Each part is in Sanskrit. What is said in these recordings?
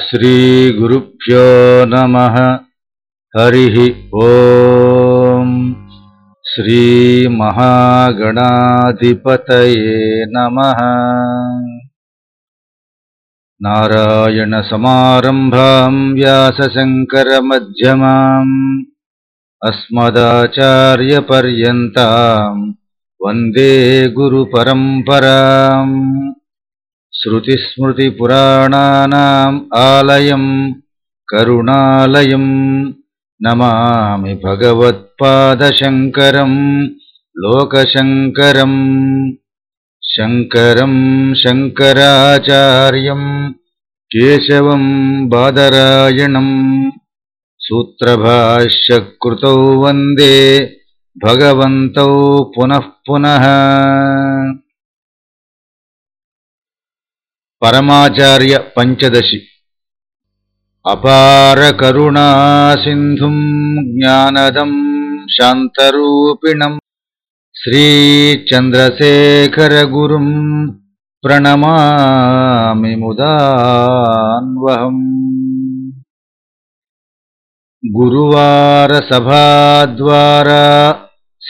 श्रीगुरुभ्यो नमः। हरिः ॐ श्रीमहागणाधिपतये नमः। नारायणसमारम्भाम् व्यासशङ्करमध्यमाम् अस्मदाचार्यपर्यन्ताम् वन्दे गुरुपरम्पराम् श्रुतिस्मृतिपुराणानाम् आलयम् करुणालयम् नमामि भगवत्पादशङ्करम् लोकशङ्करम् शङ्करम् शङ्कराचार्यम् केशवम् बादरायणम् सूत्रभाष्यकृतौ वन्दे भगवन्तौ पुनः पुनः परमाचार्य पञ्चदशि अपारकरुणा ज्ञानदम् शान्तरूपिणम् श्रीचन्द्रशेखरगुरुम् प्रणमामि मुदान्वहम्। गुरुवारसभाद्वारा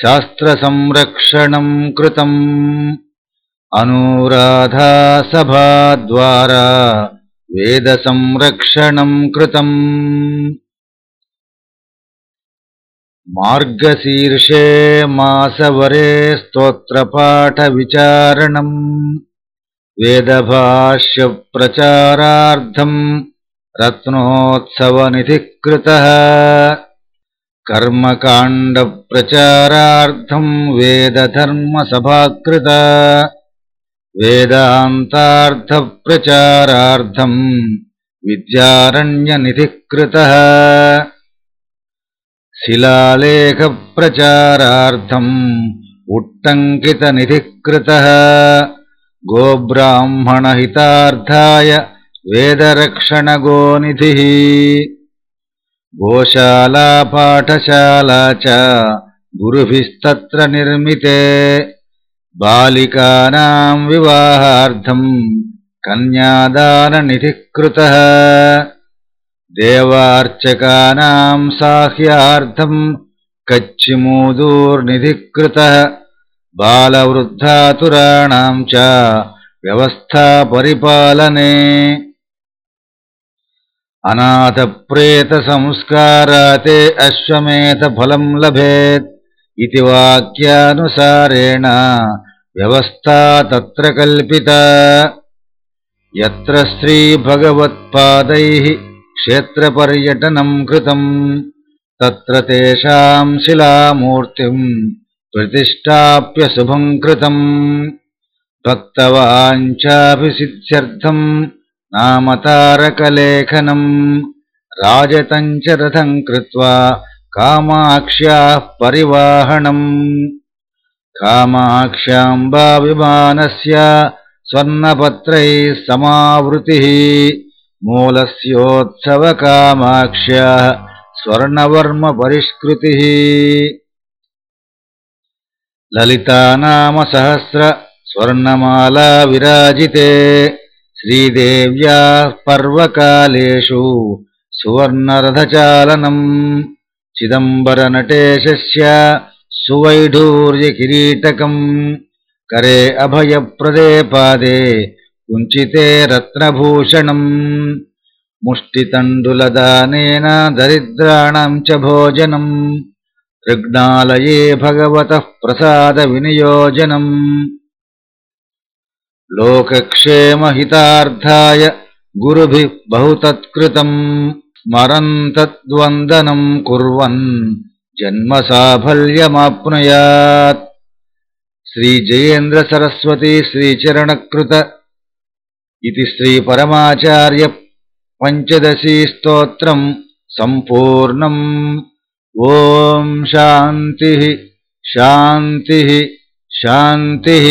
शास्त्रसंरक्षणम् कृतम्। अनुराधासभाद्वारा वेदसंरक्षणम् कृतम्। मार्गशीर्षे मासवरे स्तोत्रपाठविचारणम्। वेदभाष्यप्रचारार्थम् रत्नोत्सवनिधिः कृतः कर्मकाण्डप्रचारार्थम् वेदधर्मसभाकृता वेदान्तार्थप्रचारार्थम् विद्यारण्यनिधिः कृतः शिलालेखप्रचारार्थम् उट्टङ्कितनिधिः कृतः गोब्राह्मणहितार्थाय वेदरक्षणगोनिधिः गोशालापाठशाला च गुरुभिस्तत्र निर्मिते बालिकानाम् विवाहार्थम् कन्यादाननिधिः कृतः देवार्चकानाम् साह्यार्थम् कच्चिमूदूर्निधिः कृतः बालवृद्धातुराणाम् च व्यवस्थापरिपालने। अनाथप्रेतसंस्काराते अश्वमेधफलम् लभेत् इति वाक्यानुसारेण व्यवस्था तत्र कल्पिता। यत्र श्रीभगवत्पादैः क्षेत्रपर्यटनम् कृतम् तत्र तेषाम् शिलामूर्तिम् प्रतिष्ठाप्य शुभम् कृतम् भक्तवाञ्चाभिसिद्ध्यर्थम् नामतारकलेखनम् राजतम् च रथम् कृत्वा कामाक्ष्याः परिवाहनम् कामाक्ष्याम्बाविमानस्य स्वर्णपत्रैः समावृतिः मूलस्योत्सवकामाक्ष्याः स्वर्णवर्मपरिष्कृतिः। ललितानामसहस्र स्वर्णमाला विराजिते। श्रीदेव्याः पर्वकालेषु सुवर्णरथचालनम्। चिदम्बरनटेशस्य सुवैढूर्यकिरीटकम्। करे अभयप्रदे पादे कुञ्चिते रत्नभूषणम्। मुष्टितण्डुलदानेन दरिद्राणाम् च भोजनम्। ऋग्णालये भगवतः प्रसादविनियोजनम्। लोकक्षेमहितार्थाय गुरुभिः बहुतत्कृतम्। स्मरन्तद्वन्दनम् कुर्वन् जन्मसाफल्यमाप्नुयात्। श्रीजयेन्द्रसरस्वती श्रीचरणकृत इति श्रीपरमाचार्यपञ्चदशी स्तोत्रम् सम्पूर्णम्। ॐ शान्तिः शान्तिः शान्तिः